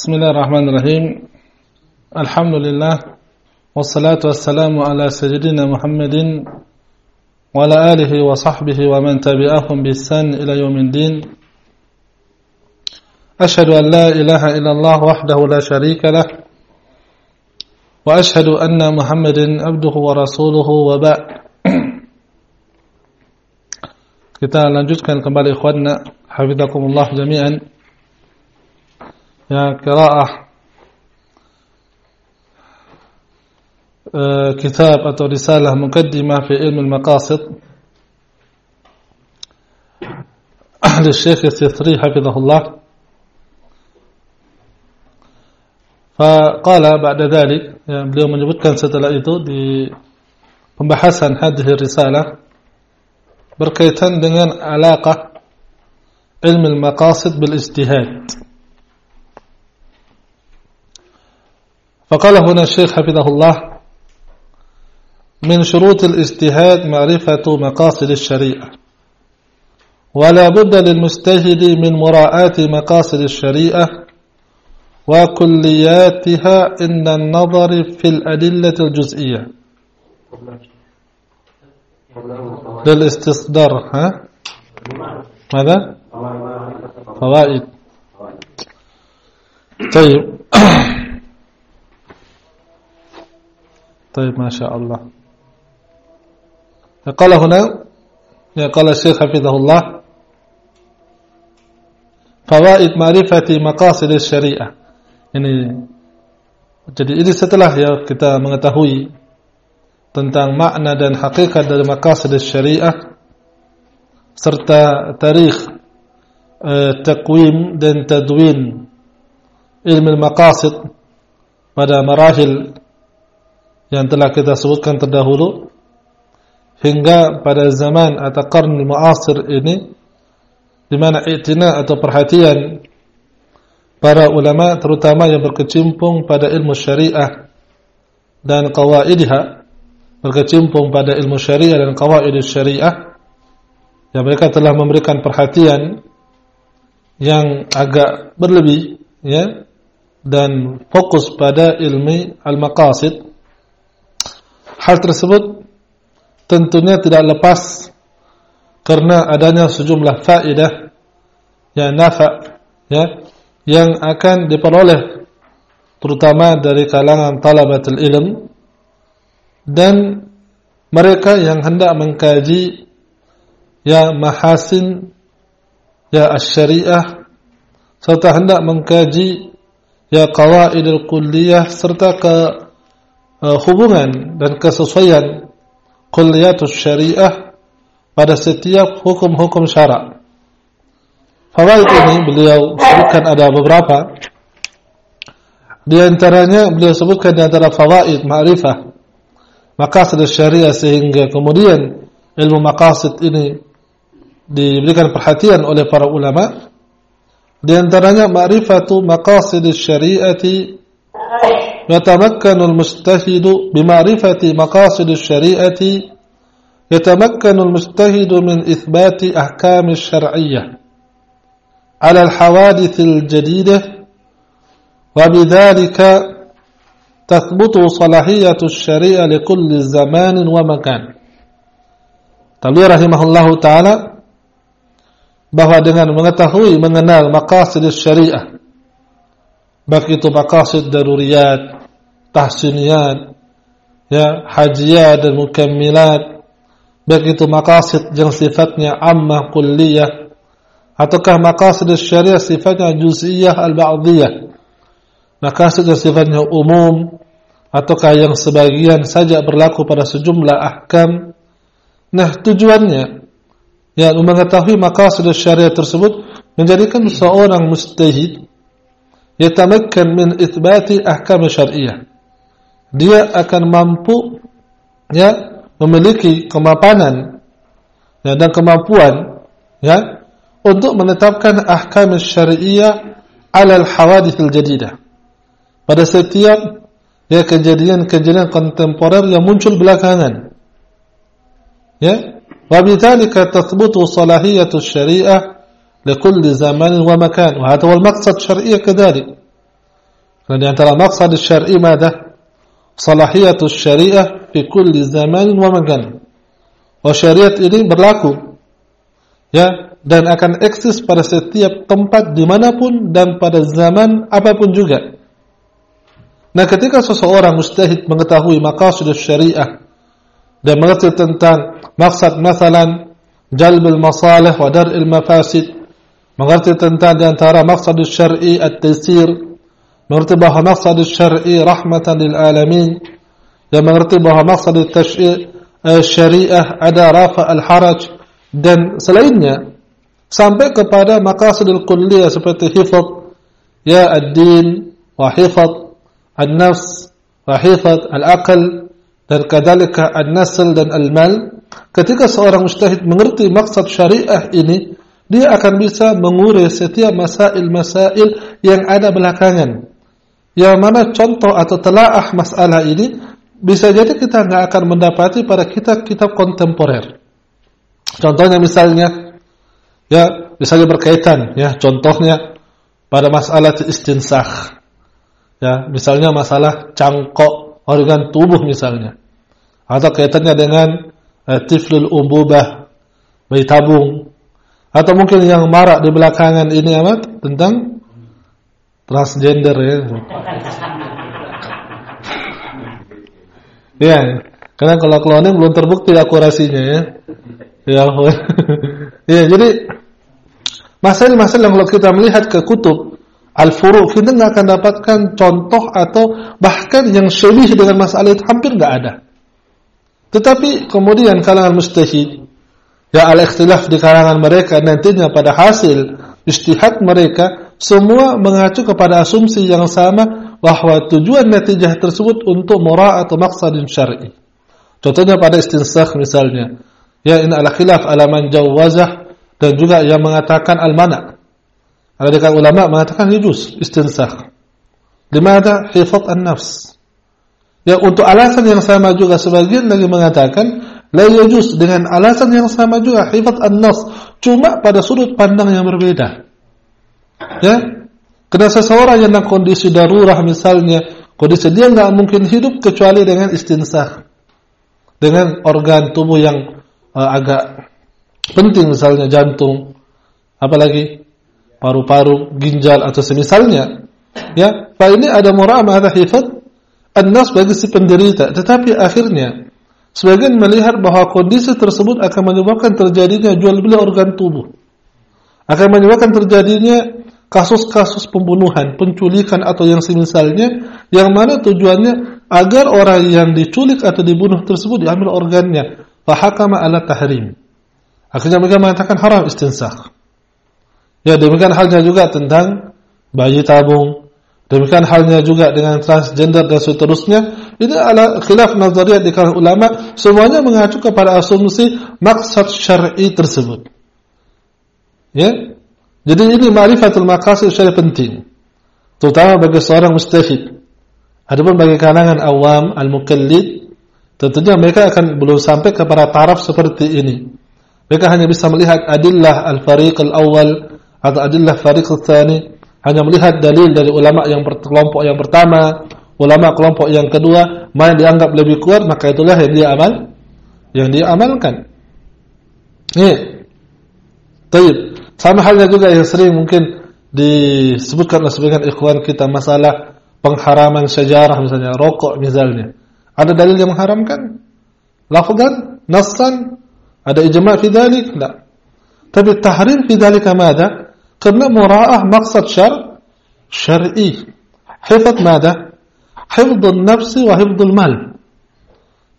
بسم الله الرحمن الرحيم الحمد لله والصلاة والسلام على سيدنا محمد وعلى آله وصحبه ومن تبعهم بإحسان إلى يوم الدين أشهد أن لا إله إلا الله وحده لا شريك له وأشهد أن محمد عبده ورسوله وبعد Kita lanjutkan kembali ikhwanna Hafizakumullah jami'an. قراءة. آه، كتاب أو رسالة مقدمة في علم المقاصد. للشيخ السيطري حفظه الله. فقال بعد ذلك يعني اليوم يعني كان ستلاقيته بمبحثاً هذه الرسالة. بركيتاً دنان علاقة علم المقاصد بالاجتهاد. فقال هنا الشيخ حفظه الله من شروط الاجتهاد معرفة مقاصد الشريعة ولا بد للمجتهد من مراعاة مقاصد الشريعة وكلياتها عند النظر في الأدلة الجزئية. للاستصدار ها؟ ماذا؟ فوائد. طيب. طيب ما شاء الله قال هنا قال الشيخ حفظه الله فوائد معرفة مقاصد الشريعة ini jadi ini setelah ya kita mengetahui tentang makna dan hakikat dari maqasid syariah serta tarikh eh, takwim dan tadwin ilmu maqasid pada marahil yang telah kita sebutkan terdahulu hingga pada zaman atau qarn muasir ini di mana i'tina atau perhatian para ulama terutama yang berkecimpung pada ilmu syariah dan qawaidha berkecimpung pada ilmu syariah dan qawaid syariah yang mereka telah memberikan perhatian yang agak berlebih ya dan fokus pada ilmi al-maqasid hal tersebut tentunya tidak lepas karena adanya sejumlah faedah yang nafa ya yang akan diperoleh terutama dari kalangan talabatul ilm dan mereka yang hendak mengkaji ya mahasin ya syariah serta hendak mengkaji ya qawaidul kulliyah serta ke uh, hubungan dan kesesuaian kulliyatus syariah pada setiap hukum-hukum syarak. Fawaid ini beliau sebutkan ada beberapa. Di antaranya beliau sebutkan di antara fawaid ma'rifah maqasid syariah sehingga kemudian ilmu maqasid ini diberikan perhatian oleh para ulama. Di antaranya ma'rifatu maqasid syariati يتمكن المجتهد بمعرفة مقاصد الشريعة يتمكن المجتهد من إثبات أحكام الشرعية على الحوادث الجديدة وبذلك تثبت صلاحية الشريعة لكل زمان ومكان. Tabi rahimahullah ta'ala bahwa dengan mengetahui mengenal maqasid syariah baik itu maqasid daruriyat tahsiniyat ya hajiyat dan mukammilat baik itu maqasid yang sifatnya ammah kulliyah ataukah maqasid syariah sifatnya juz'iyah al-ba'diyah maqasid yang sifatnya umum ataukah yang sebagian saja berlaku pada sejumlah ahkam. Nah tujuannya ya mengetahui maqasid syariah tersebut menjadikan seorang mustahid yatamakkan min itsbati ahkam syariah dia akan mampu ya memiliki kemapanan ya, dan kemampuan ya untuk menetapkan ahkam syariah ala al-hawadith al-jadidah pada setiap ya kejadian-kejadian kontemporer yang muncul belakangan ya wa bidzalika tathbutu salahiyatu syariah لكل زمان ومكان وهذا هو المقصد الشرعي كذلك di antara maksud syar'i mada? Salahiyatus syariah fi kulli zamanin wa makan. Oh syariat ini berlaku ya dan akan eksis pada setiap tempat di mana pun dan pada zaman apa pun juga. Nah ketika seseorang mustahid mengetahui maqasid syariah dan mengerti tentang maksud masalan jalbul masalih wa dar'il mafasid mengerti tentang di antara maksud syar'i at-taysir maksud syar'i rahmatan lil alamin dan mengerti bahawa maksud syariah ada rafa al-haraj dan selainnya sampai kepada maqasidul kulliyah seperti hifaz ya ad-din wa hifaz an-nafs wa hifaz al-aql dan kadalika an-nasl dan al-mal ketika seorang mujtahid mengerti maksud syariah ini dia akan bisa mengurai setiap masail-masail yang ada belakangan yang mana contoh atau telaah masalah ini bisa jadi kita nggak akan mendapati pada kitab-kitab kontemporer. Contohnya misalnya, ya misalnya berkaitan, ya contohnya pada masalah istinsah, ya misalnya masalah cangkok organ tubuh misalnya, atau kaitannya dengan eh, tiflul umbubah, bayi tabung, atau mungkin yang marak di belakangan ini amat tentang transgender ya. Ya, karena kalau cloning belum terbukti akurasinya ya. Ya, ya jadi masalah-masalah kalau kita melihat ke kutub al-furu kita nggak akan dapatkan contoh atau bahkan yang sebih dengan masalah itu hampir nggak ada. Tetapi kemudian kalangan mustahid ya al-ikhtilaf di kalangan mereka nantinya pada hasil istihad mereka semua mengacu kepada asumsi yang sama bahwa tujuan natijah tersebut untuk mura'at maqsadin syar'i. Contohnya pada istinsakh misalnya, ya in ala khilaf ala man jawazah dan juga yang mengatakan al-mana. Ada dekat ulama mengatakan yujus istinsakh. Di mana hifat an-nafs. Ya untuk alasan yang sama juga sebagian lagi mengatakan la yujus dengan alasan yang sama juga hifat an-nafs cuma pada sudut pandang yang berbeda. Ya, karena seseorang yang dalam kondisi darurah misalnya, kondisi dia nggak mungkin hidup kecuali dengan istinsah. Dengan organ tubuh yang uh, agak penting misalnya jantung, apalagi paru-paru, ginjal atau semisalnya. Ya, Pak ini ada mura'amah ada hifat an-nas bagi si penderita, tetapi akhirnya sebagian melihat bahwa kondisi tersebut akan menyebabkan terjadinya jual beli organ tubuh. Akan menyebabkan terjadinya kasus-kasus pembunuhan, penculikan atau yang semisalnya yang mana tujuannya agar orang yang diculik atau dibunuh tersebut diambil organnya. Fahakama ala tahrim. Akhirnya mereka mengatakan haram istinsah. Ya demikian halnya juga tentang bayi tabung. Demikian halnya juga dengan transgender dan seterusnya. Ini adalah khilaf nazariyat di kalangan ulama. Semuanya mengacu kepada asumsi maksud syar'i tersebut. Ya, jadi ini ma'rifatul maqasid secara penting. Terutama bagi seorang mustahid. Adapun bagi kalangan awam, al-mukallid, tentunya mereka akan belum sampai kepada taraf seperti ini. Mereka hanya bisa melihat adillah al-fariq al-awwal atau adillah fariq al-thani. Hanya melihat dalil dari ulama yang kelompok yang pertama, ulama kelompok yang kedua, mana dianggap lebih kuat, maka itulah yang dia amal, yang dia amalkan. Ini. Taib. Sama halnya juga yang sering mungkin disebutkan oleh sebagian ikhwan kita masalah pengharaman sejarah misalnya rokok misalnya. Ada dalil yang mengharamkan? Lafzan, nassan, ada ijma' fi dzalik? La. Tapi tahrim fi dzalika mada? Karena mura'ah maksud syar syar'i. Hifdz mada? Hifdz nafsi wa hifdz mal.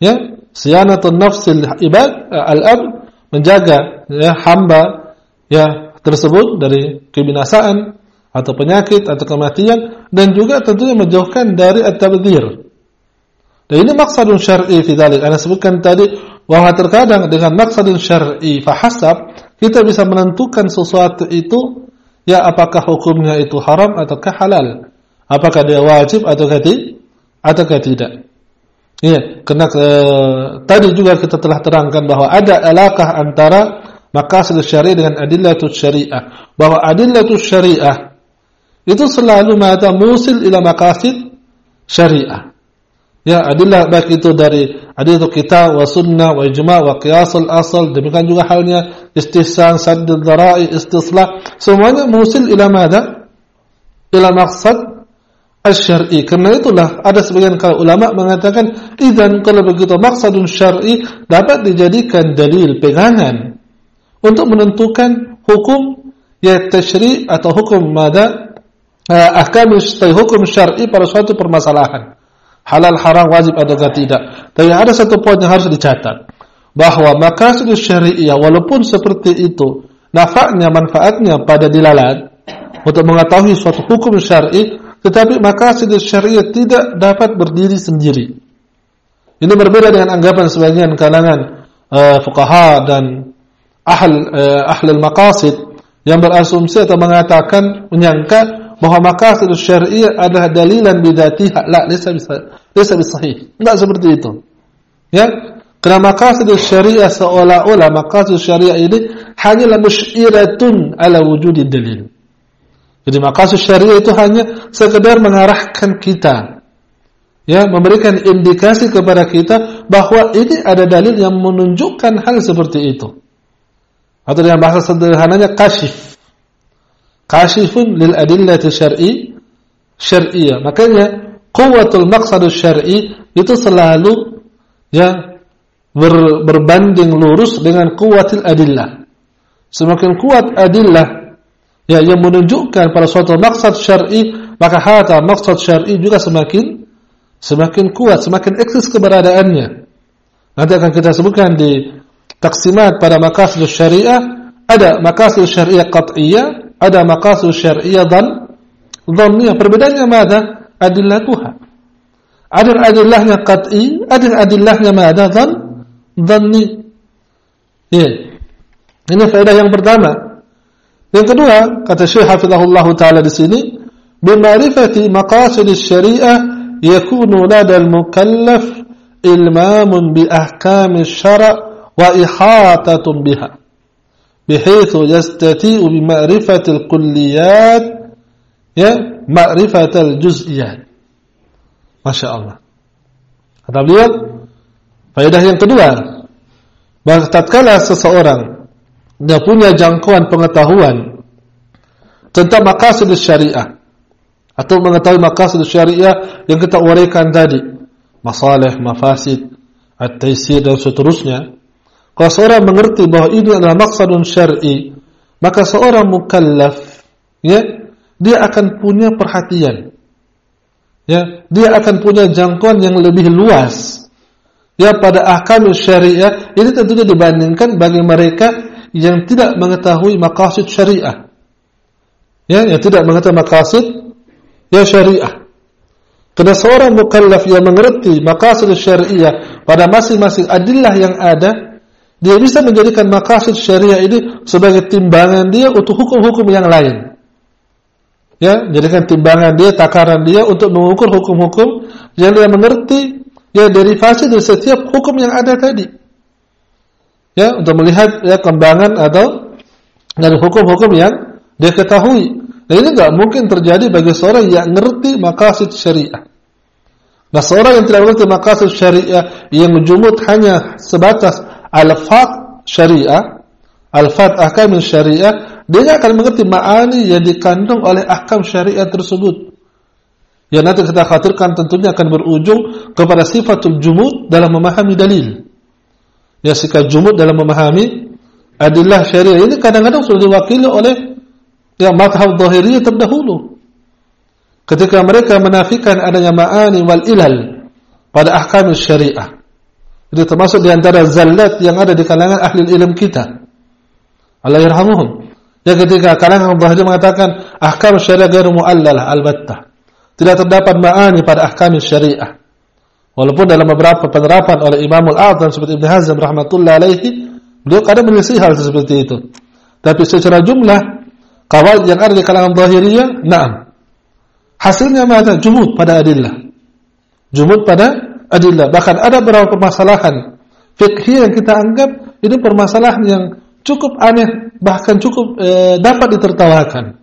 Ya, siyanatun nafsi ibad al-ab menjaga ya hamba ya tersebut dari kebinasaan atau penyakit atau kematian dan juga tentunya menjauhkan dari at-tabdzir. Dan ini maksudun syar'i fi dzalik. Ana sebutkan tadi bahwa terkadang dengan maksudun syar'i fahasab kita bisa menentukan sesuatu itu ya apakah hukumnya itu haram ataukah halal. Apakah dia wajib ataukah tidak ataukah tidak. Iya, karena eh, tadi juga kita telah terangkan bahwa ada alakah antara maqasid syariah dengan adillatus syariah bahwa adillatus syariah itu selalu mata musil ila maqasid syariah. Ya, adillah baik itu dari adillah kita wa sunnah wa ijma' wa qiyas al-asal demikian juga halnya istihsan, sadd al-dhara'i, istislah semuanya musil ila mada? Ila maqsad asy-syar'i. Karena itulah ada sebagian ulama mengatakan idzan kalau begitu maqsadun syar'i dapat dijadikan dalil pegangan untuk menentukan hukum ya tasyri' atau hukum mada uh, ahkam hukum syar'i pada suatu permasalahan. Halal haram wajib adakah tidak. Tapi ada satu poin yang harus dicatat. Bahwa makasid syariah walaupun seperti itu nafaknya manfaatnya pada dilalat untuk mengetahui suatu hukum syar'i tetapi makasid syariah tidak dapat berdiri sendiri. Ini berbeda dengan anggapan sebagian kalangan uh, fuqaha dan ahl uh, ahli maqasid yang berasumsi atau mengatakan menyangka bahwa maqasid syariah adalah dalilan bidatiha la laysa laysa bisahih enggak seperti itu. Ya? Karena maqasid syariah seolah-olah maqasid syariah ini hanyalah musyiratun ala wujudi dalil. Jadi maqasid syariah itu hanya sekedar mengarahkan kita. Ya memberikan indikasi kepada kita bahwa ini ada dalil yang menunjukkan hal seperti itu atau dengan bahasa sederhananya kasyif kashifun lil adillati syar'i syar'iyah. Makanya kuwatul maqsad syar'i itu selalu ya ber, berbanding lurus dengan kuwatil adillah. Semakin kuat adillah ya yang menunjukkan pada suatu maksud syar'i, maka hata maksud syar'i juga semakin semakin kuat, semakin eksis keberadaannya. Nanti akan kita sebutkan di taksimat pada maqasid syariah ada maqasid syariah qat'iyah ada maqasid syariah dan dhanniyah perbedaannya mada adillatuha. Ada adillahnya qat'i ada adillahnya mana? Dan dhanni. Ya ini faedah yang pertama. Yang kedua kata Syekh Hafizahullah taala di sini bimarifati maqasid syariah yakunu lada al-mukallaf ilmamun bi ahkam syara' وإحاطة بها بحيث يستطيع بمعرفة الكليات ya معرفة الجزئيات Masya Allah kata beliau faedah yang kedua bahwa tatkala seseorang dia punya jangkauan pengetahuan tentang maqasid syariah atau mengetahui maqasid syariah yang kita uraikan tadi masalih, mafasid, at-taisir dan seterusnya kalau seorang mengerti bahwa ini adalah maksadun syar'i, maka seorang mukallaf ya, dia akan punya perhatian. Ya, dia akan punya jangkauan yang lebih luas. Ya, pada ahkam syariah ini tentunya dibandingkan bagi mereka yang tidak mengetahui maqasid syariah. Ya, yang tidak mengetahui maqasid ya syariah. Karena seorang mukallaf yang mengerti maqasid syariah pada masing-masing adillah yang ada, dia bisa menjadikan makasid syariah ini sebagai timbangan dia untuk hukum-hukum yang lain. Ya, jadikan timbangan dia, takaran dia untuk mengukur hukum-hukum yang dia mengerti ya derivasi dari setiap hukum yang ada tadi. Ya, untuk melihat ya kembangan atau dari hukum-hukum yang dia ketahui. Nah, ini nggak mungkin terjadi bagi seorang yang mengerti makasid syariah. Nah, seorang yang tidak mengerti makasid syariah yang jumut hanya sebatas al-fat syariah, al-fat ahkam syariah, dia akan mengerti ma'ani yang dikandung oleh ahkam syariah tersebut. Yang nanti kita khawatirkan tentunya akan berujung kepada sifatul jumud dalam memahami dalil. Ya sikap jumud dalam memahami adillah syariah ini kadang-kadang sudah diwakili oleh ya madhab zahiriyah terdahulu. Ketika mereka menafikan adanya ma'ani wal ilal pada ahkam syariah. Itu termasuk di antara zallat yang ada di kalangan ahli ilmu kita. Allah yarhamuhum. Ya ketika kalangan Bahja mengatakan ahkam syariah gairu mu'allalah albattah. Tidak terdapat ma'ani pada ahkam syariah. Walaupun dalam beberapa penerapan oleh Imamul A'zam seperti Ibn Hazm rahmatullah alaihi, beliau kadang menyelisih hal seperti itu. Tapi secara jumlah kawal yang ada di kalangan zahiriyah, na'am. Hasilnya mana? Jumud pada adillah. Jumud pada adillah. Bahkan ada beberapa permasalahan fikih yang kita anggap itu permasalahan yang cukup aneh, bahkan cukup e, dapat ditertawakan.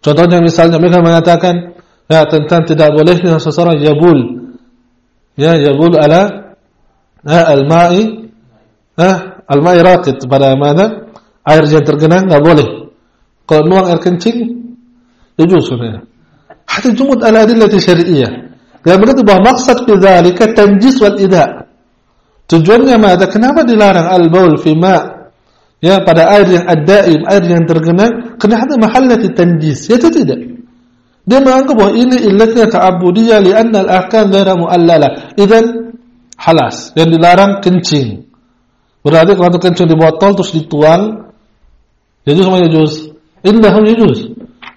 Contohnya misalnya mereka mengatakan ya tentang tidak bolehnya seseorang yabul. Ya yabul ala ya, al-ma'i ya, al-ma'i raqid pada mana air yang tergenang nggak boleh. Kalau nuang air kencing yajuz sebenarnya. Hatta jumud ala adillati syari'iyah yang berarti bahwa maksud bidzalika tanjis wal ida tujuannya mana kenapa dilarang al-baul fi ma ya pada air yang ad-daim air yang tergenang karena ada mahallati tanjis ya tidak Dia menganggap bahwa ini illatnya ta'abudiyah lianna al-ahkam ghaira mu'allala. Idan halas. Yang dilarang kencing. Berarti kalau kencing di botol terus dituang, yajuz sama yajuz. Indahu yajuz.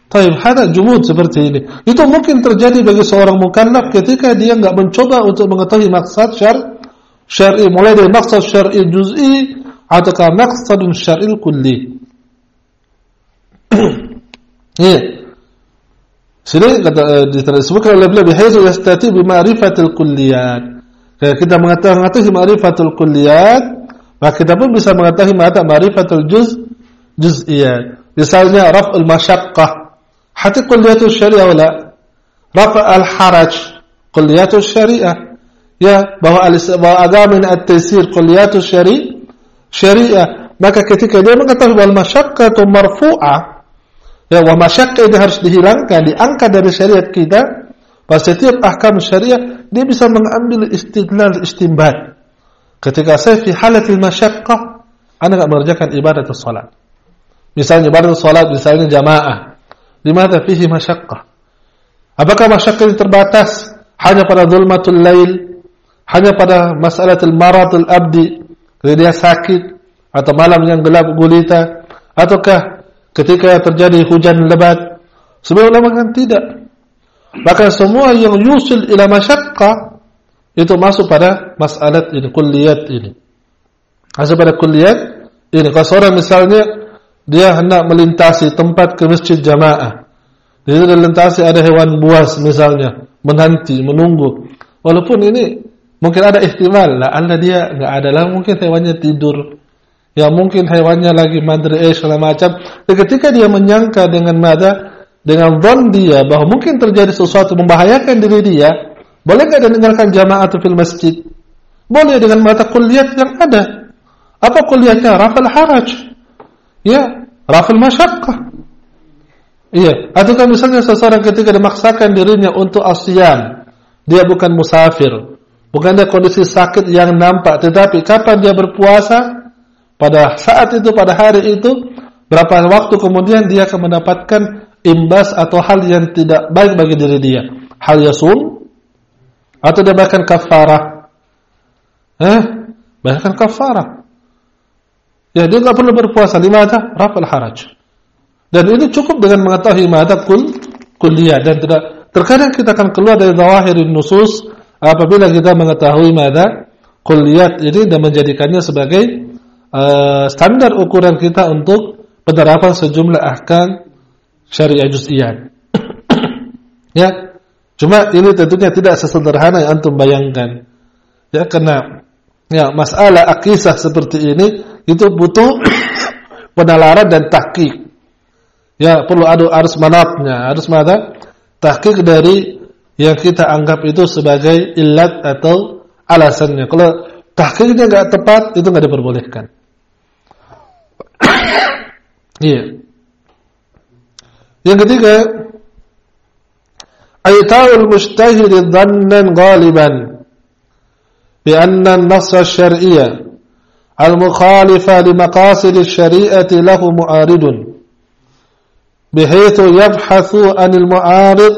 Taib, ada jumud seperti ini. Itu mungkin terjadi bagi seorang mukallaf ketika dia enggak mencoba untuk mengetahui maksud syar syar'i mulai dari maksud syar'i juz'i ataukah maksud syar'i kulli. Yeah. Sini kata disebutkan oleh beliau bihaitsu yastati bi ma'rifatil kulliyat. Kita mengetahui ma'rifatul kulliyat, maka kita pun bisa mengetahui ma'rifatul juz juz'iyat. Misalnya raf'ul masyaqqah. Hati kulliyatul syariah wala raf' al-haraj kulliyatul syariah. Ya, bahwa bahwa agama at-taysir kulliyatul syari syariah. Maka ketika dia mengetahui bahwa masyaqqatu marfu'ah Ya, wa masyakka itu harus dihilangkan, diangkat dari syariat kita. Pada setiap ahkam syariah, dia bisa mengambil istidlal istimbat. Ketika saya fi halatil masyakkah, anda tidak mengerjakan ibadah salat. Misalnya ibadah salat, misalnya jamaah. Di mana fihi masyakkah? Apakah masyakkah ini terbatas? Hanya pada zulmatul lail, hanya pada masalatul maratul abdi, ketika dia sakit, atau malam yang gelap gulita, ataukah ketika terjadi hujan lebat? Sebenarnya ulama kan tidak. Maka semua yang yusil ila masyaqqa itu masuk pada masalah ini kulliyat ini. Masuk pada kulliyat ini. Kalau seorang misalnya dia hendak melintasi tempat ke masjid jamaah di situ melintasi ada hewan buas misalnya menanti menunggu walaupun ini mungkin ada ihtimal lah anda dia nggak ada lah mungkin hewannya tidur Ya mungkin hewannya lagi madri eh segala macam. Dan ketika dia menyangka dengan mada, dengan zon dia bahwa mungkin terjadi sesuatu membahayakan diri dia, boleh nggak dia meninggalkan jamaah atau fil masjid? Boleh dengan mata kuliah yang ada. Apa kuliahnya? Rafal haraj. Ya, rafal masyakkah. Iya, atau kan misalnya seseorang ketika dimaksakan dirinya untuk asyam, dia bukan musafir, bukan ada kondisi sakit yang nampak, tetapi kapan dia berpuasa, pada saat itu, pada hari itu, berapa waktu kemudian dia akan mendapatkan imbas atau hal yang tidak baik bagi diri dia. Hal yasum atau dia bahkan kafarah. Eh, bahkan kafarah. Ya, dia nggak perlu berpuasa. Lima ada rafal haraj. Dan ini cukup dengan mengetahui mata kul kuliah dan tidak terkadang kita akan keluar dari zawahirin nusus apabila kita mengetahui mata kuliah ini dan menjadikannya sebagai uh, standar ukuran kita untuk penerapan sejumlah ahkam syariah juz'iyah. ya. Cuma ini tentunya tidak sesederhana yang antum bayangkan. Ya, karena ya masalah akisah seperti ini itu butuh penalaran dan tahqiq. Ya, perlu ada harus manatnya, harus mana? Tahqiq dari yang kita anggap itu sebagai ilat atau alasannya. Kalau tahqiqnya enggak tepat, itu enggak diperbolehkan. Iya. Yang ketiga, aitaul mujtahid dhannan ghaliban bi anna an-nass asy-syar'iyya المخالفة لمقاصد الشريعة له معارض. بحيث يبحث عن المعارض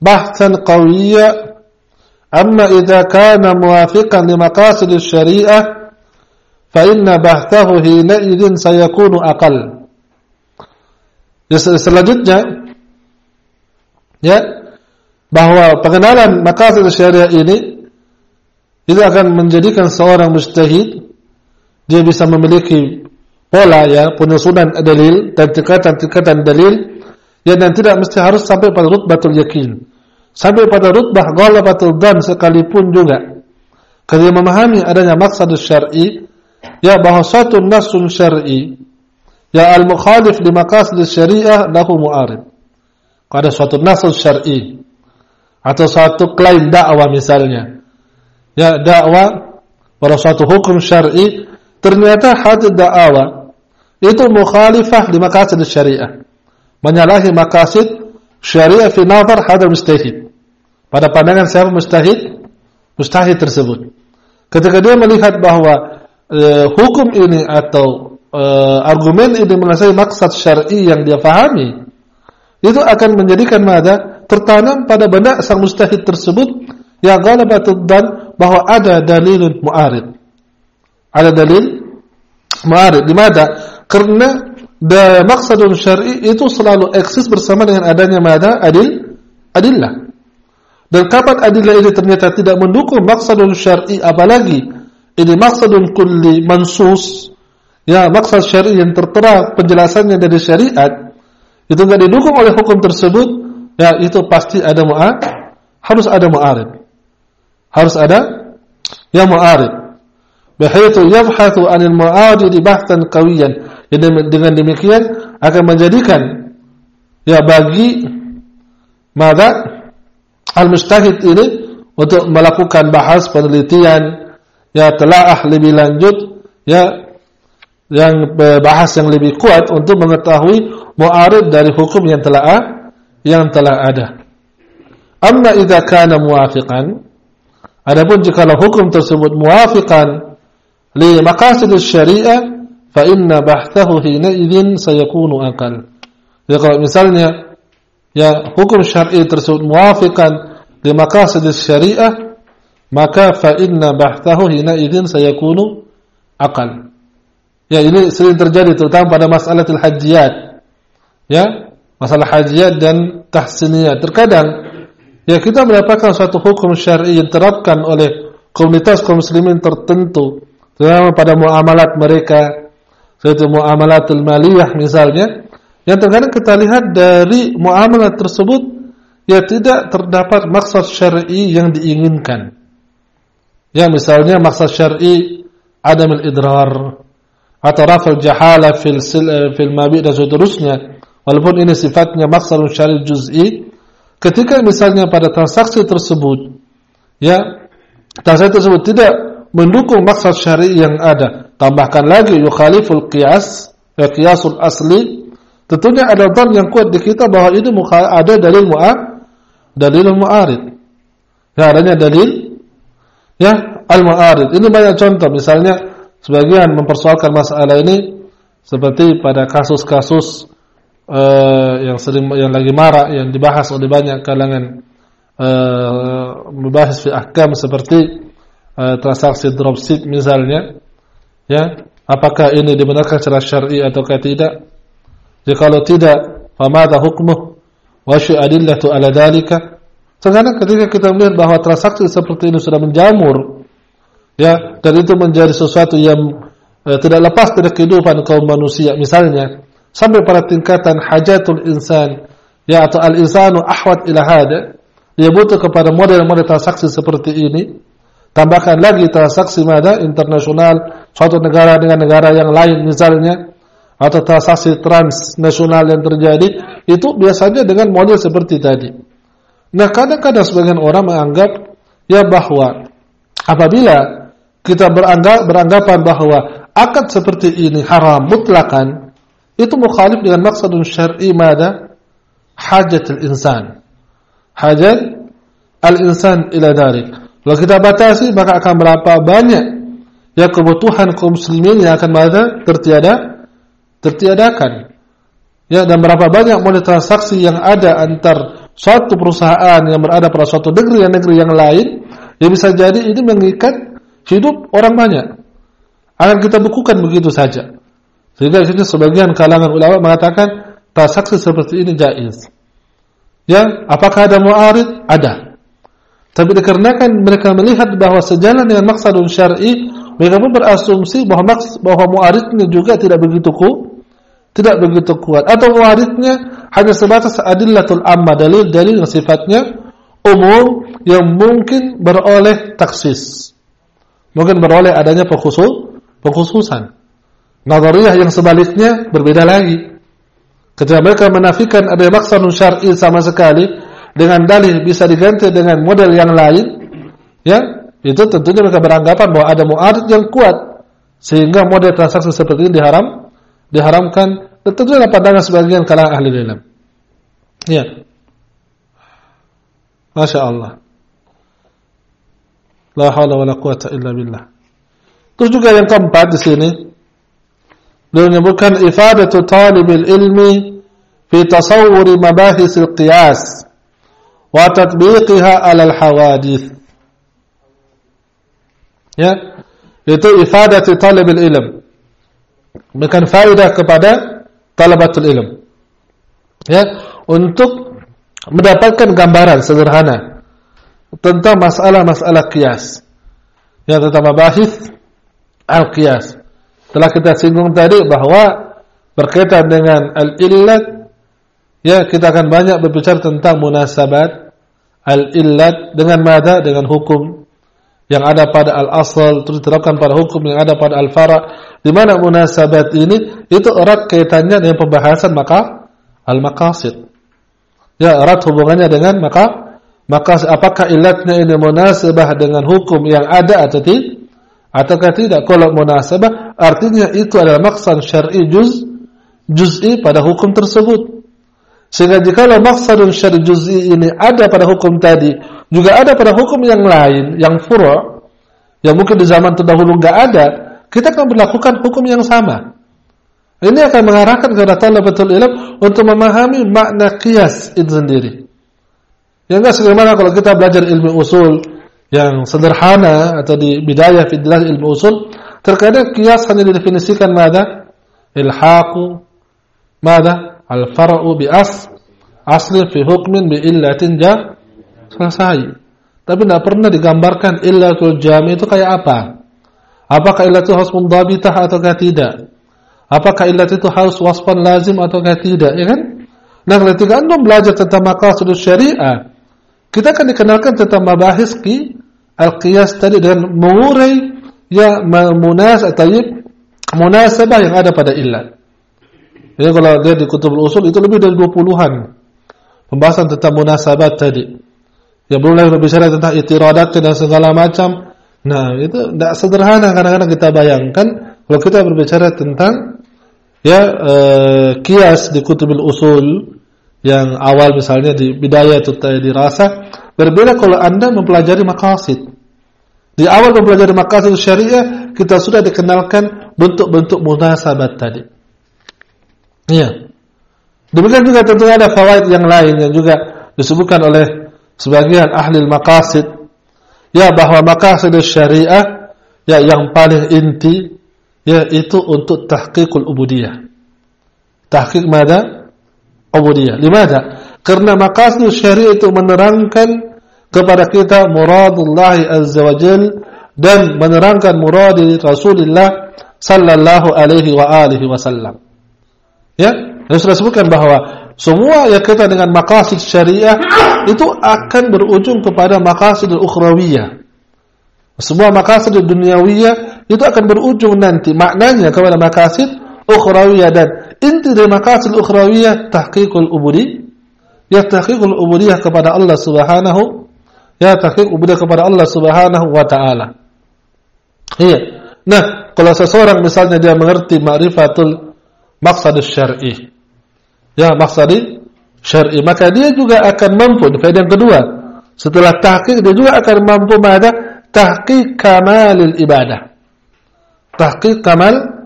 بحثا قويا. أما إذا كان موافقا لمقاصد الشريعة فإن بحثه هينئذ سيكون أقل. selanjutnya ya bahwa pengenalan makasih syariah ini itu akan menjadikan seorang mustahid dia bisa memiliki pola ya penyusunan dalil dan tingkatan-tingkatan dalil ya dan tidak mesti harus sampai pada rutbatul yakin sampai pada rutbah ghalabatul dan sekalipun juga kalau memahami adanya maksud syar'i ya bahwa suatu nasun syar'i ya al-mukhalif li maqasid syariah lahu mu'arid. Ada suatu nasul syar'i atau suatu klaim dakwah misalnya. Ya, dakwah pada suatu hukum syar'i ternyata hadis dakwah itu mukhalifah di maqasid syariah. Menyalahi maqasid syariah fi nazar hadal mustahid. Pada pandangan siapa mustahid? Mustahid tersebut. Ketika dia melihat bahwa e, hukum ini atau e, argumen ini menasai maksud syar'i yang dia fahami, itu akan menjadikan mada tertanam pada benak sang mustahid tersebut yang ghalabatud dan bahwa ada dalil mu'arid. Ada dalil mu'arid. Di mana? Karena da maksudun syar'i itu selalu eksis bersama dengan adanya mada adil adillah. Dan kapan adillah ini ternyata tidak mendukung maksudun syar'i apalagi ini maksudun kulli mansus ya maksud syar'i yang tertera penjelasannya dari syariat itu nggak didukung oleh hukum tersebut, ya itu pasti ada mu'ad, harus ada mu'arid. Harus ada yang mu'arid. Bahaitu yabhathu anil mu'adid bahtan qawiyan. Dengan demikian akan menjadikan ya bagi maka al-mustahid ini untuk melakukan bahas penelitian ya telah lebih lanjut ya yang bahas yang lebih kuat untuk mengetahui mu'arid dari hukum yang telah yang telah ada. Amma idza kana muwafiqan adapun jika hukum tersebut muwafiqan fa inna bahthahu hina idzin sayakunu akal. Ya misalnya ya hukum syar'i tersebut muwafiqan li maqasid maka fa inna bahthahu hina idzin. Ya ini sering terjadi terutama pada masalah hajjiyat ya masalah hajiat dan tahsiniyah terkadang ya kita mendapatkan suatu hukum syar'i yang terapkan oleh komunitas kaum muslimin tertentu terutama pada muamalat mereka seperti muamalatul maliyah misalnya yang terkadang kita lihat dari muamalat tersebut ya tidak terdapat maksud syar'i yang diinginkan. Ya misalnya maksud syar'i adam al-idrar atau rafal jahala fil fil mabi dan seterusnya. Walaupun ini sifatnya maksarun syar'i juz'i, ketika misalnya pada transaksi tersebut, ya, transaksi tersebut tidak mendukung maksud syar'i yang ada, tambahkan lagi yukhaliful qiyas, ya qiyasul asli, tentunya ada dhan yang kuat di kita bahwa itu ada dalil mu'ad, dalil mu'arid. Ya, adanya dalil, ya, al-mu'arid. Ini banyak contoh, misalnya sebagian mempersoalkan masalah ini seperti pada kasus-kasus uh, yang sering yang lagi marak yang dibahas oleh banyak kalangan uh, membahas fi seperti uh, transaksi dropship misalnya ya apakah ini dibenarkan secara syar'i ataukah tidak? Jika kalau tidak famada hukmuh wa adillatu ala dalika sekarang ketika kita melihat bahwa transaksi seperti ini sudah menjamur ya dan itu menjadi sesuatu yang uh, tidak lepas dari kehidupan kaum manusia misalnya sampai pada tingkatan hajatul insan ya atau al insanu ahwat ila hada dia butuh kepada model-model transaksi seperti ini tambahkan lagi transaksi mana internasional suatu negara dengan negara yang lain misalnya atau transaksi transnasional yang terjadi itu biasanya dengan model seperti tadi. Nah kadang-kadang sebagian orang menganggap ya bahwa apabila kita beranggap beranggapan bahwa akad seperti ini haram mutlakan itu mukhalif dengan maksudun syar'i mada hajat al-insan hajat al-insan ila darik kalau kita batasi maka akan berapa banyak ya kebutuhan kaum muslimin yang akan mada tertiada tertiadakan ya dan berapa banyak model transaksi yang ada antar suatu perusahaan yang berada pada suatu negeri dan negeri yang lain yang bisa jadi ini mengikat hidup orang banyak akan kita bukukan begitu saja sehingga sini sebagian kalangan ulama mengatakan transaksi seperti ini jaiz. Ya, apakah ada mu'arid? Ada. Tapi dikarenakan mereka melihat bahwa sejalan dengan maksadun syar'i, mereka pun berasumsi bahwa maks bahwa mu'aridnya juga tidak begitu ku, tidak begitu kuat atau mu'aridnya hanya sebatas adillatul amma dalil-dalil yang sifatnya umum yang mungkin beroleh taksis. Mungkin beroleh adanya pengkhusus, pengkhususan. Nadariyah yang sebaliknya berbeda lagi. Ketika mereka menafikan ada maksadun syar'i sama sekali dengan dalih bisa diganti dengan model yang lain, ya itu tentunya mereka beranggapan bahwa ada mu'arid yang kuat sehingga model transaksi seperti ini diharam diharamkan tentunya ada pandangan sebagian kalangan ahli ilmu. Ya. Masya Allah. La haula wa la quwata illa billah. Terus juga yang keempat di sini Beliau menyebutkan ifadatu talibil ilmi fi tasawwuri mabahis al-qiyas wa tatbiqiha al-hawadith. Ya, itu ifadatu talibil ilm. Memberikan faedah kepada talabatul ilm. Ya, untuk mendapatkan gambaran sederhana tentang masalah-masalah qiyas. Ya, tentang mabahis al-qiyas. Telah kita singgung tadi bahwa berkaitan dengan al-illat ya kita akan banyak berbicara tentang munasabat al-illat dengan mada dengan hukum yang ada pada al-asal terus diterapkan pada hukum yang ada pada al-fara. Di mana munasabat ini itu erat kaitannya dengan pembahasan maka al-maqasid. Ya erat hubungannya dengan maka maka apakah illatnya ini munasabah dengan hukum yang ada atau tidak ataukah tidak? Kalau munasabah artinya itu adalah maksad syar'i juz juz'i pada hukum tersebut sehingga jika maksadun syar'i juz'i ini ada pada hukum tadi juga ada pada hukum yang lain yang furu' yang mungkin di zaman terdahulu enggak ada kita akan berlakukan hukum yang sama. Ini akan mengarahkan kepada talabatul ilm untuk memahami makna qiyas itu sendiri. Yang enggak sebagaimana kalau kita belajar ilmu usul yang sederhana atau di bidayah fi ilmu usul terkadang kias hanya didefinisikan mada ilhaqu mada al far'u bi as asli fi hukmin bi illatin ja selesai. Tapi tidak pernah digambarkan illatul jami itu kayak apa. Apakah illat itu harus mundabitah atau tidak? Apakah illat itu harus wasfan lazim atau tidak ya kan? Nah ketika anda belajar tentang maqasid syariah kita akan dikenalkan tentang mabahis ki al-qiyas tadi dengan mengurai ya munas atau munasabah yang ada pada illat. Jadi kalau dia di kutub usul itu lebih dari 20-an pembahasan tentang munasabat tadi. Ya belum lagi berbicara tentang itiradat dan segala macam. Nah, itu tidak sederhana kadang-kadang kita bayangkan kalau kita berbicara tentang ya eh, kias di kutubul usul yang awal misalnya di bidayah atau dirasa berbeda kalau anda mempelajari makasid di awal mempelajari makasid syariah kita sudah dikenalkan bentuk-bentuk munasabat tadi iya demikian juga tentunya ada fawaid yang lain yang juga disebutkan oleh sebagian ahli makasid ya bahwa makasid syariah ya yang paling inti ya itu untuk tahqiqul ubudiyah tahqiq mana ubudiyah. Limadha? Karena maqasid syariah itu menerangkan kepada kita muradullah azza wa jal dan menerangkan murad Rasulullah sallallahu alaihi wa alihi wasallam. Ya, saya sudah sebutkan bahwa semua yang kaitan dengan maqasid syariah itu akan berujung kepada maqasid ukhrawiyah. Semua maqasid dunyawiyah itu akan berujung nanti maknanya kepada maqasid ukhrawiyah dan inti dari maqasid ukhrawiyah tahqiqul ubudi ya tahqiqul ubudiyah kepada Allah Subhanahu ya tahqiq ubudiyah kepada Allah Subhanahu wa taala. Iya. Nah, kalau seseorang misalnya dia mengerti ma'rifatul maqsad syar'i. Ya, maqsad syar'i, maka dia juga akan mampu faedah yang kedua. Setelah tahqiq dia juga akan mampu pada tahqiq kamalil ibadah. Tahqiq kamal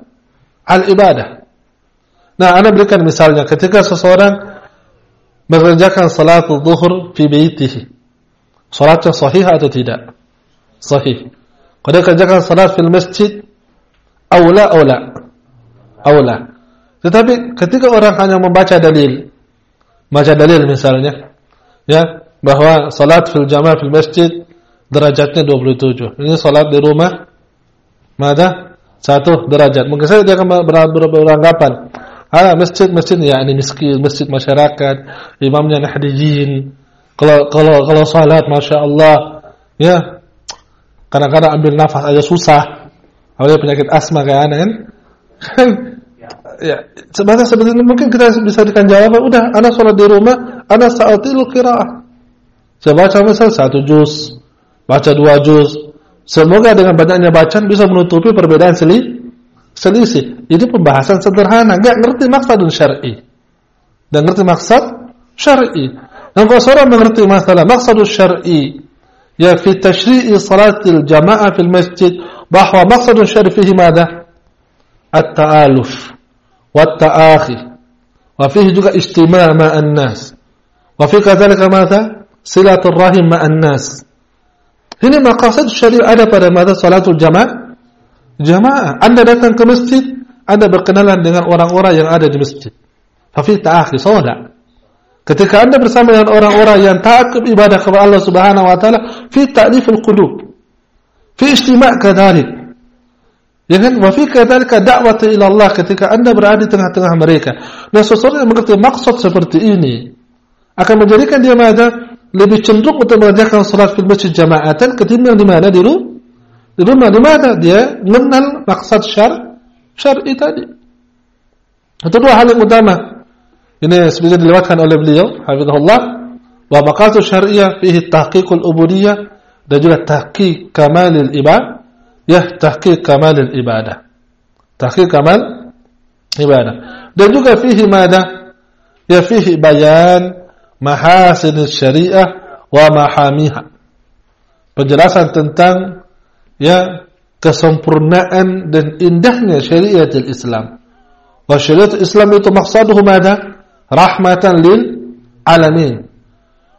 al-ibadah. Nah, Anda berikan misalnya ketika seseorang mengerjakan salat zuhur fi baitihi. Salatnya sahih atau tidak? Sahih. Kalau dia kerjakan salat fil masjid, aula aula. Aula. Tetapi ketika orang hanya membaca dalil, baca dalil misalnya, ya, bahwa salat fil jamaah fil masjid derajatnya 27. Ini salat di rumah, mada satu derajat. Mungkin saja dia akan ber ber beranggapan, ah masjid-masjid ya ini miskin, masjid masyarakat, imamnya nahdijin. Kalau kalau kalau salat masya Allah, ya kadang-kadang ambil nafas aja susah. Apalagi penyakit asma kayak aneh? Ya sebatas seperti ini mungkin kita bisa dikasih jawaban udah anak sholat di rumah anak saat itu kiraah saya baca misal satu juz baca dua juz. Semoga dengan banyaknya bacaan bisa menutupi perbedaan seli selisih. Ini pembahasan sederhana nggak ngerti maksudun syar'i. Dan ngerti maksud syar'i. Dan kalau seorang mengerti masalah maksudun syar'i ya fi tashri'i salatil jamaah fil masjid bahwa maksudun syar'i fihi mada at-ta'aluf والتآخي. وفيه جغة اجتماع مع الناس. وفي كذلك ماذا؟ صلاة الرحم مع الناس. هنا مقاصد الشريع أنا فرى ماذا؟ صلاة الجماعة. جماعة. أنا datang ke masjid أنا berkenalan dengan orang-orang yang ada di masjid. ففي تآخي صلاة ketika anda bersama dengan orang-orang yang taat ibadah kepada Allah subhanahu wa ta'ala في تأليف القلوب. في اجتماع كذلك. Ya kan? Wa fi kadzalika da'watu ila Allah ketika Anda berada di tengah-tengah mereka. Nah, seseorang yang mengerti maksud seperti ini akan menjadikan dia mana lebih cenderung untuk mengerjakan salat fil masjid jama'atan ketimbang di mana di rumah. Di rumah di mana dia mengenal maksud syar syar'i tadi. Itu dua hal yang utama. Ini sebenarnya dilewatkan oleh beliau, hafizahullah, wa maqasid syariah fihi tahqiqul ubudiyah dan juga tahqiq kamalil ibadah ya tahqiq kamal ibadah. Tahqiq kamal ibadah. Dan juga fihi mada? Ya fihi bayan mahasin syariah wa mahamiha. Penjelasan tentang ya kesempurnaan dan indahnya syariat Islam. Wa syariat Islam itu maksaduhu mada? Rahmatan lil alamin.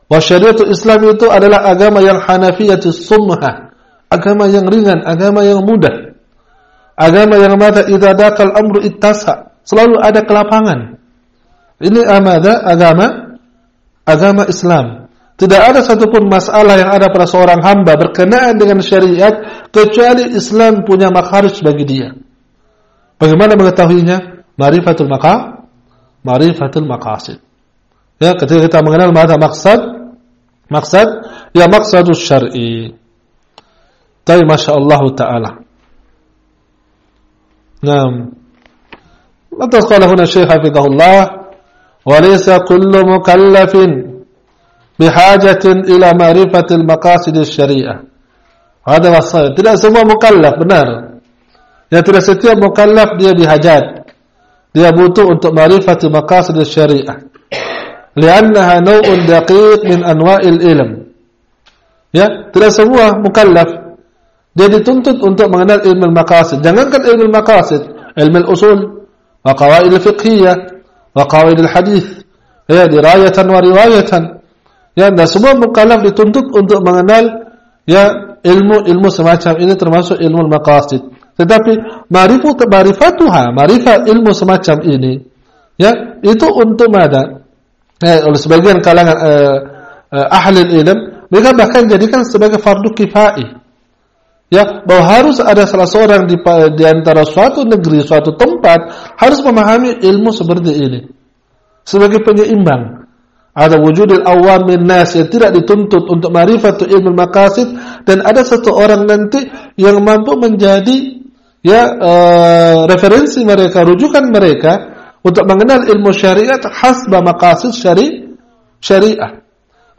Wa syariat Islam itu adalah agama yang hanafiyatus sumha agama yang ringan, agama yang mudah. Agama yang mata idza amru ittasa, selalu ada kelapangan. Ini amada agama agama Islam. Tidak ada satupun masalah yang ada pada seorang hamba berkenaan dengan syariat kecuali Islam punya makharij bagi dia. Bagaimana mengetahuinya? Marifatul maqa, marifatul maqasid. Ya, ketika kita mengenal mana maksud, maksud ya maksadus syar'i. طيب ما شاء الله تعالى. نعم. ماذا قال هنا الشيخ حفظه الله؟ وليس كل مكلف بحاجة إلى معرفة المقاصد الشريعة. هذا ما الصحيح. تلا سمو مكلف بنار يا ترى setiap مكلف دي بحاجات. دي بوتو untuk معرفة مقاصد الشريعة. لأنها نوع دقيق من أنواع الإلم يا ترى سمو مكلف. Dia dituntut untuk mengenal ilmu maqasid. Jangankan ilmu maqasid, ilmu usul, wa qawaid fiqhiyah, wa qawaid hadis. Ya, dirayatan wa riwayatan. Ya, dan semua mukallaf dituntut untuk mengenal ya ilmu-ilmu semacam ini termasuk ilmu maqasid. Tetapi marifu marifatuha, marifat ilmu semacam ini ya, itu untuk mana? Ya, oleh sebagian kalangan uh, uh, ahli ilmu mereka bahkan jadikan sebagai fardu kifai ya bahwa harus ada salah seorang di, di antara suatu negeri, suatu tempat harus memahami ilmu seperti ini sebagai penyeimbang. Ada wujudil awam min nas yang tidak dituntut untuk marifatu ilmu maqasid dan ada satu orang nanti yang mampu menjadi ya uh, referensi mereka, rujukan mereka untuk mengenal ilmu syariat hasba maqasid syari syariah.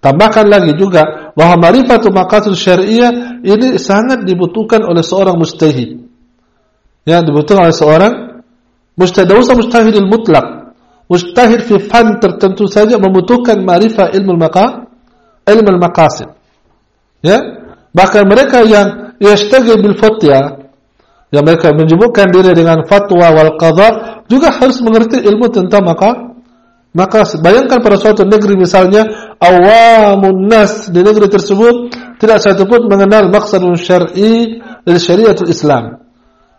Tambahkan lagi juga bahwa marifatu maqasid syariah ini sangat dibutuhkan oleh seorang mustahid. Ya, dibutuhkan oleh seorang mustahid. Usah mustahidil mutlak. Mustahid fi fan tertentu saja membutuhkan marifat ilmu maqa ilmu maqasid. Ya, bahkan mereka yang yashtagil bil fatya yang mereka menyebutkan diri dengan fatwa wal qadha juga harus mengerti ilmu tentang maka maka bayangkan pada suatu negeri misalnya awamun nas di negeri tersebut tidak satu pun mengenal maksudun syar'i dari syariatul Islam.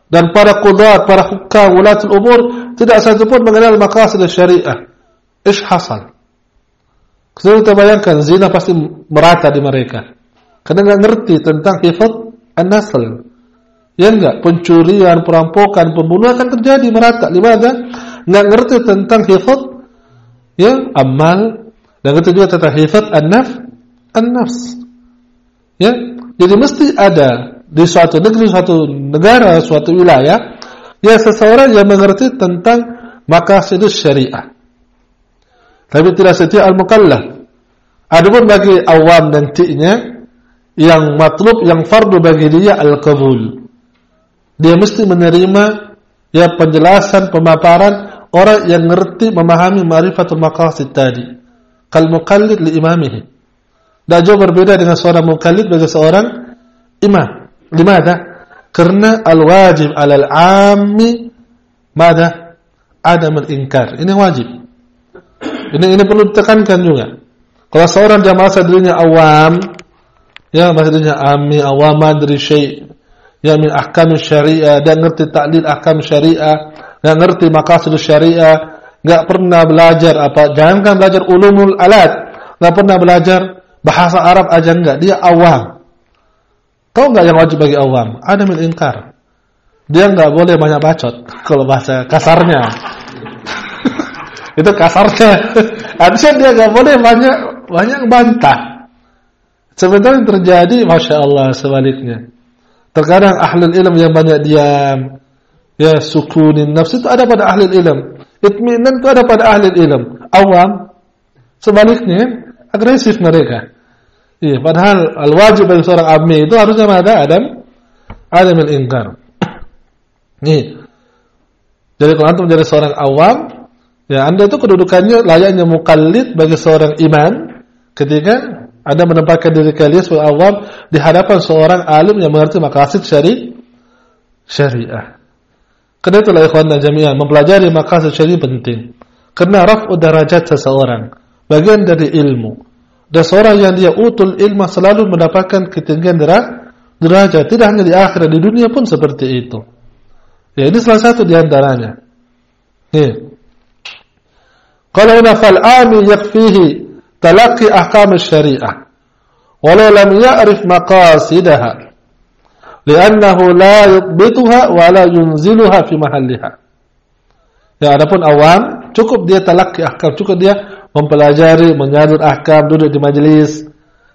Dan para qudat, para hukam, ulatul umur tidak satu pun mengenal maqasid syariah. Ish hasal. Kita bayangkan zina pasti merata di mereka. Karena nggak ngerti tentang hifat an-nasl. Ya enggak, pencurian, perampokan, pembunuhan akan terjadi merata. Limadha? Nggak ngerti tentang hifat ya amal dan ketiga tentang hifat an-naf an-nafs ya jadi mesti ada di suatu negeri suatu negara suatu wilayah ya seseorang yang mengerti tentang maqasid syariah. Tapi tidak setiap al-mukallaf. Adapun bagi awam nantinya yang matlub yang fardu bagi dia al-qabul. Dia mesti menerima ya penjelasan pemaparan orang yang ngerti memahami ma'rifatul maqasid tadi. Kal mukallid li imamihi. Tidak jauh berbeda dengan seorang mukallid bagi seorang imam. Limada? Karena al-wajib al-ammi mada? Adam al-inkar. Ini wajib. Ini ini perlu ditekankan juga. Kalau seorang dia merasa awam, ya merasa dirinya ami, awaman dari syai' ya min ahkam syariah, dan ngerti taklid ahkam syariah, nggak ngerti maqasid syariah, nggak pernah belajar apa, jangankan belajar ulumul alat, nggak pernah belajar bahasa Arab aja enggak, dia awam. Tahu nggak yang wajib bagi awam? Ada min inkar. Dia nggak boleh banyak bacot kalau bahasa kasarnya. itu kasarnya. Harusnya dia nggak boleh banyak banyak bantah. Sebenarnya terjadi, masya Allah sebaliknya. Terkadang ahli ilm yang banyak diam, ya sukunin nafs itu ada pada ahli ilm. Itminan itu ada pada ahli ilm. Awam, sebaliknya agresif mereka. Iya, padahal al-wajib bagi seorang ammi itu harusnya ada adam adam al-inkar. Nih. Jadi kalau antum menjadi seorang awam, ya Anda itu kedudukannya layaknya mukallid bagi seorang iman ketika Anda menempatkan diri kalian sebagai awam di hadapan seorang alim yang mengerti maqasid syari syariah. Karena itulah ikhwan dan jami'ah mempelajari maqasid syariah penting. Karena raf'u darajat seseorang bagian dari ilmu. Dan seorang yang dia utul ilmu selalu mendapatkan ketinggian derajat. Tidak hanya di akhirat, di dunia pun seperti itu. Ya, ini salah satu di antaranya. Nih. Kalau nafal ami yakfihi talaqi ahkam syariah. Walau lam ya'rif maqasidaha. Liannahu la yutbituha wa la yunziluha fi mahalliha. Ya, adapun awam, cukup dia talaqi ahkam, cukup dia mempelajari, menyadut ahkam, duduk di majelis.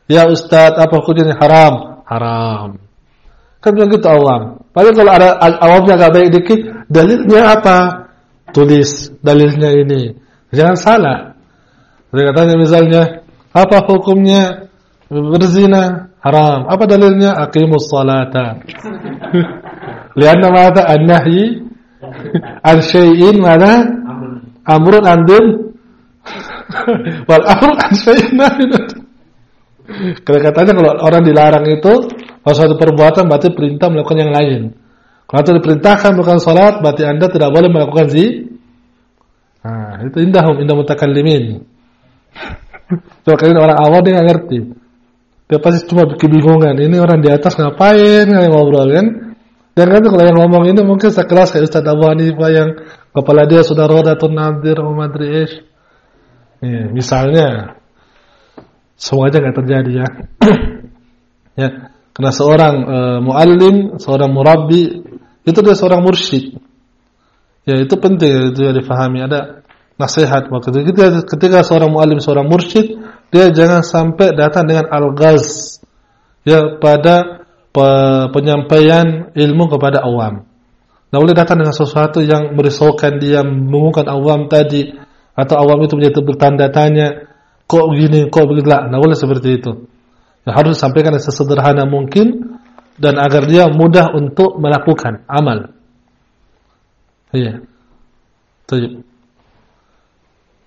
Ya Ustaz, apa hukumnya haram? Haram. Kan begitu awam. Padahal kalau ada awamnya agak baik dikit, dalilnya apa? Tulis dalilnya ini. Jangan salah. Saya katanya misalnya, apa hukumnya berzina? Haram. Apa dalilnya? Aqimus salata. Lianna mata an-nahyi an syai'in mana? Amrun andin Wal amru an Kalau katanya kalau orang dilarang itu kalau suatu perbuatan berarti perintah melakukan yang lain. Kalau itu diperintahkan melakukan salat berarti Anda tidak boleh melakukan zi. Nah, itu indah indah mutakallimin. Coba kalian orang awal dia nggak ngerti. Dia pasti cuma kebingungan. Ini orang di atas ngapain yang ngobrol kan? Dan kan kalau yang ngomong ini mungkin sekelas kayak Ustaz Abu Hanifah yang kepala dia sudah roda atau nadir atau madri ish. Ya, misalnya semuanya nggak terjadi ya. ya, karena seorang uh, muallim, seorang murabbi itu dia seorang mursyid. Ya, itu penting itu ya difahami ada nasihat waktu ketika, ketika seorang muallim, seorang mursyid, dia jangan sampai datang dengan al-ghaz. Ya pada pe penyampaian ilmu kepada awam. Nah, boleh datang dengan sesuatu yang merisaukan dia, mengumumkan awam tadi. Atau awam itu menjadi bertanda tanya kok begini kok begitu? Lah nah boleh seperti itu. Ya, harus disampaikan sesederhana mungkin dan agar dia mudah untuk melakukan amal. Iya. Tuh.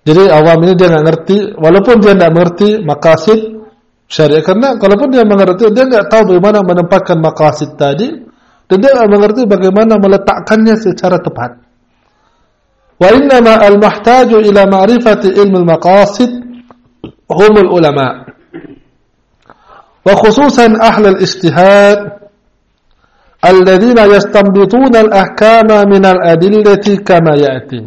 jadi awam ini dia nggak ngerti walaupun dia nggak ngerti makasid syariah karena kalaupun dia mengerti dia nggak tahu bagaimana menempatkan makasid tadi dan dia nggak mengerti bagaimana meletakkannya secara tepat وإنما المحتاج إلى معرفة علم المقاصد هم العلماء وخصوصا أهل الاجتهاد الذين يستنبطون الأحكام من الأدلة كما يأتي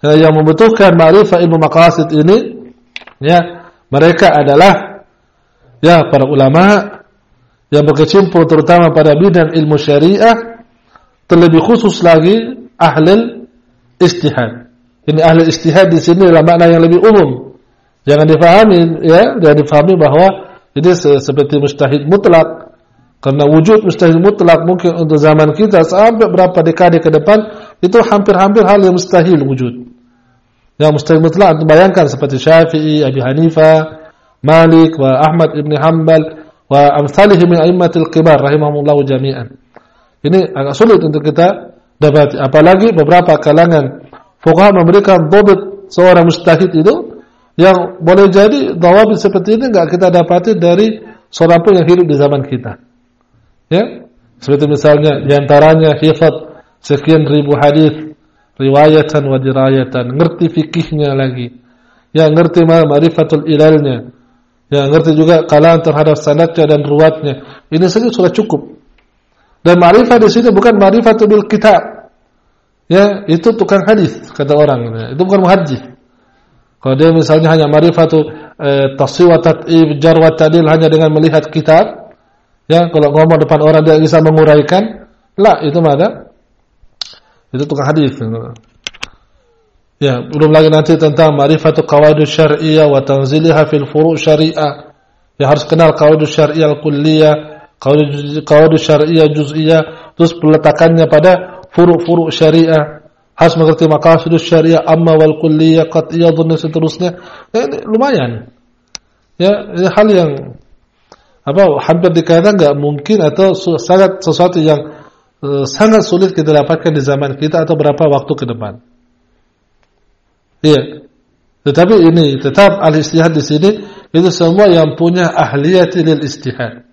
yang membutuhkan ma'rifah ilmu maqasid ini ya mereka adalah ya para ulama yang berkecimpung terutama pada bidang ilmu syariah terlebih khusus lagi ahli istihad. Ini ahli istihad di sini dalam makna yang lebih umum. Jangan difahami ya, jangan difahami bahwa ini seperti mustahid mutlak. Karena wujud mustahil mutlak mungkin untuk zaman kita sampai berapa dekade ke depan itu hampir-hampir hal yang mustahil wujud. Yang mustahil mutlak bayangkan seperti Syafi'i, Abi Hanifah, Malik, wa Ahmad ibn Hanbal, wa amsalihim min a'immatil kibar rahimahumullahu jami'an. Ini agak sulit untuk kita dapati. Apalagi beberapa kalangan fuqaha memberikan dobit seorang mustahid itu yang boleh jadi dawabit seperti ini enggak kita dapati dari seorang pun yang hidup di zaman kita. Ya, seperti misalnya di antaranya hifat sekian ribu hadis riwayatan wa dirayatan, ngerti fikihnya lagi. Ya ngerti ma'rifatul ilalnya. Ya ngerti juga kalangan terhadap sanadnya dan ruwatnya. Ini saja sudah cukup. Dan ma'rifah di sini bukan ma'rifah bil kitab. Ya, itu tukang hadis kata orang. Itu bukan muhadis. Kalau dia misalnya hanya ma'rifatu eh, jar wa ta'dil hanya dengan melihat kitab, ya kalau ngomong depan orang dia bisa menguraikan, lah itu mana? Itu tukang hadis. Ya, belum lagi nanti tentang ma'rifatu qawaid syar'iyyah wa tanzilha fil furu' syariah. Ya harus kenal qawaid syar'iyyah al-kulliyah Qawaid syariah juz'iyah terus peletakannya pada furu-furu syariah harus mengerti maqasid syariah amma wal kulliyah qat'iyah dan seterusnya ya, ini lumayan ya ini hal yang apa hampir dikatakan enggak mungkin atau sangat sesuatu yang sangat sulit kita dapatkan di zaman kita atau berapa waktu ke depan. Iya. Tetapi ini tetap al-istihad di sini itu semua yang punya ahliyat lil istihad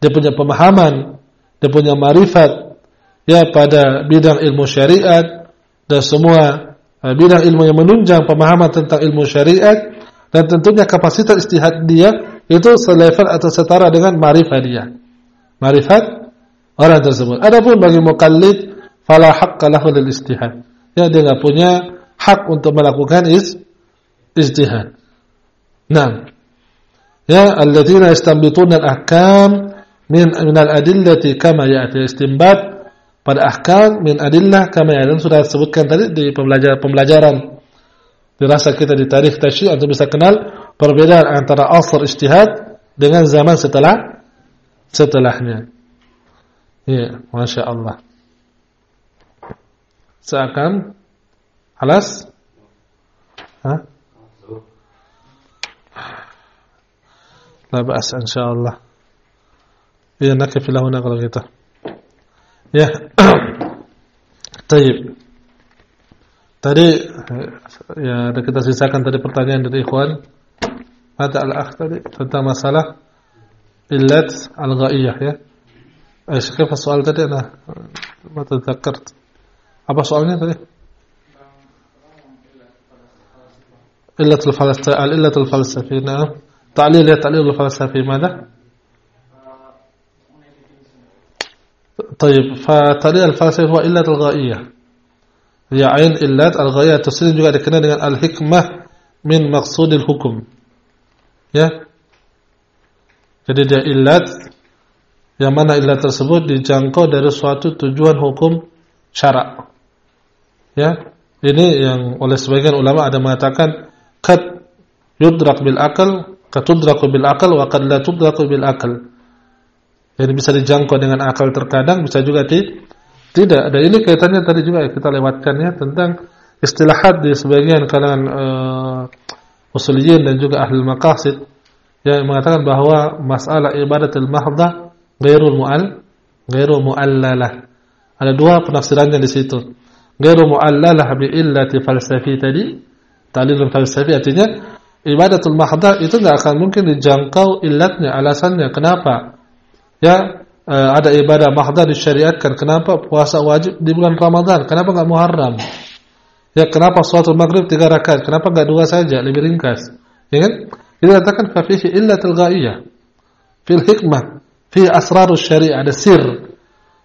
dia punya pemahaman, dia punya marifat ya pada bidang ilmu syariat dan semua uh, bidang ilmu yang menunjang pemahaman tentang ilmu syariat dan tentunya kapasitas istihad dia itu selevel atau setara dengan marifat dia. Marifat orang tersebut. Adapun bagi mukallid fala haqqa lahu lil istihad. Ya dia enggak punya hak untuk melakukan is istihad. Nah, ya alladzina yastanbituna al-ahkam min min al-adillati kama ya'ti istinbat pada ahkam min adillah kama yang sudah sebutkan tadi di pembelajaran pembelajaran dirasa kita di tarikh tasyi' untuk bisa kenal perbedaan antara asr ijtihad dengan zaman setelah setelahnya. Ya, Masya Allah. Seakan halas? Hah? La ba'as insyaallah. Iya nakifillah huna kalau gitu. Ya. Taib. Tadi ya ada kita sisakan tadi pertanyaan dari ikhwan. Ada al-akh tadi tentang masalah illat al-ghaiyah ya. إيش كيف السؤال تاني أنا ما تذكرت أبغى سؤالين تاني إلة الفلسفة الإلة الفلسفة نعم تعليل هي تعليل الفلسفة ماذا طيب فتعليل الفلسفة هو إلة الغائية هي عين إلات الغائية تسلم جوا لكنا dengan al-hikmah min maqsudil hukum. Ya? Yang mana ilat tersebut dijangkau dari suatu tujuan hukum syarak ya ini yang oleh sebagian ulama ada mengatakan kad yudrak bil akal katudraku bil akal wa kad la bil akal jadi bisa dijangkau dengan akal terkadang, bisa juga di, tidak. Dan ini kaitannya tadi juga kita lewatkan ya tentang istilahat di sebagian kalangan uh, usuliyin dan juga ahli maqasid yang mengatakan bahwa masalah ibadatul mahdha ghairul mu'al ghairul mu'allalah. Ada dua penafsirannya di situ. Ghairul mu'allalah bi illati falsafi tadi, talilun falsafi artinya ibadatul mahdha itu enggak akan mungkin dijangkau illatnya, alasannya kenapa? Ya, uh, ada ibadah mahdah disyariatkan. Kenapa puasa wajib di bulan Ramadan? Kenapa enggak Muharram? Ya, kenapa salatul maghrib tiga rakaat? Kenapa enggak dua saja, lebih ringkas? Ya kan? Ini katakan fa fihi illatul ghaiyah. Fil hikmah, fi asrarus syariah, ada sir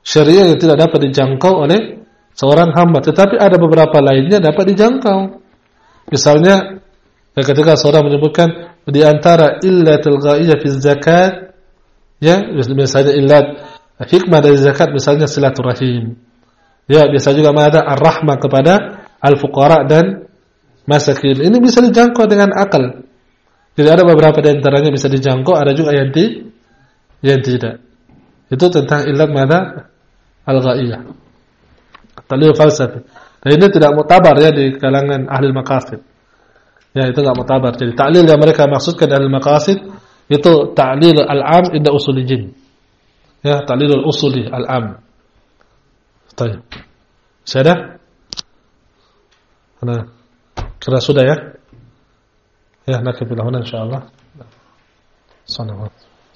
syariah yang tidak dapat dijangkau oleh seorang hamba, tetapi ada beberapa lainnya dapat dijangkau. Misalnya ketika seorang menyebutkan di antara illatul ghaiyah fi zakat Ya, misalnya ilat hikmah dari zakat misalnya silaturahim. Ya, biasa juga ada ar-rahmah kepada al-fuqara dan masakin. Ini bisa dijangkau dengan akal. Jadi ada beberapa di antaranya bisa dijangkau, ada juga yang di yang tidak. Itu tentang ilat mana al-ghaiyah. Ta'lil falsafi. Dan ini tidak mutabar ya di kalangan ahli maqasid. Ya, itu enggak mutabar. Jadi ta'lil yang mereka maksudkan ahli maqasid itu ta'lil al-am inda usuli jin. Ya, ta'lil al-usuli al-am. Baik. Sudah? Nah, kira sudah ya? Ya, nakif ila huna insyaallah.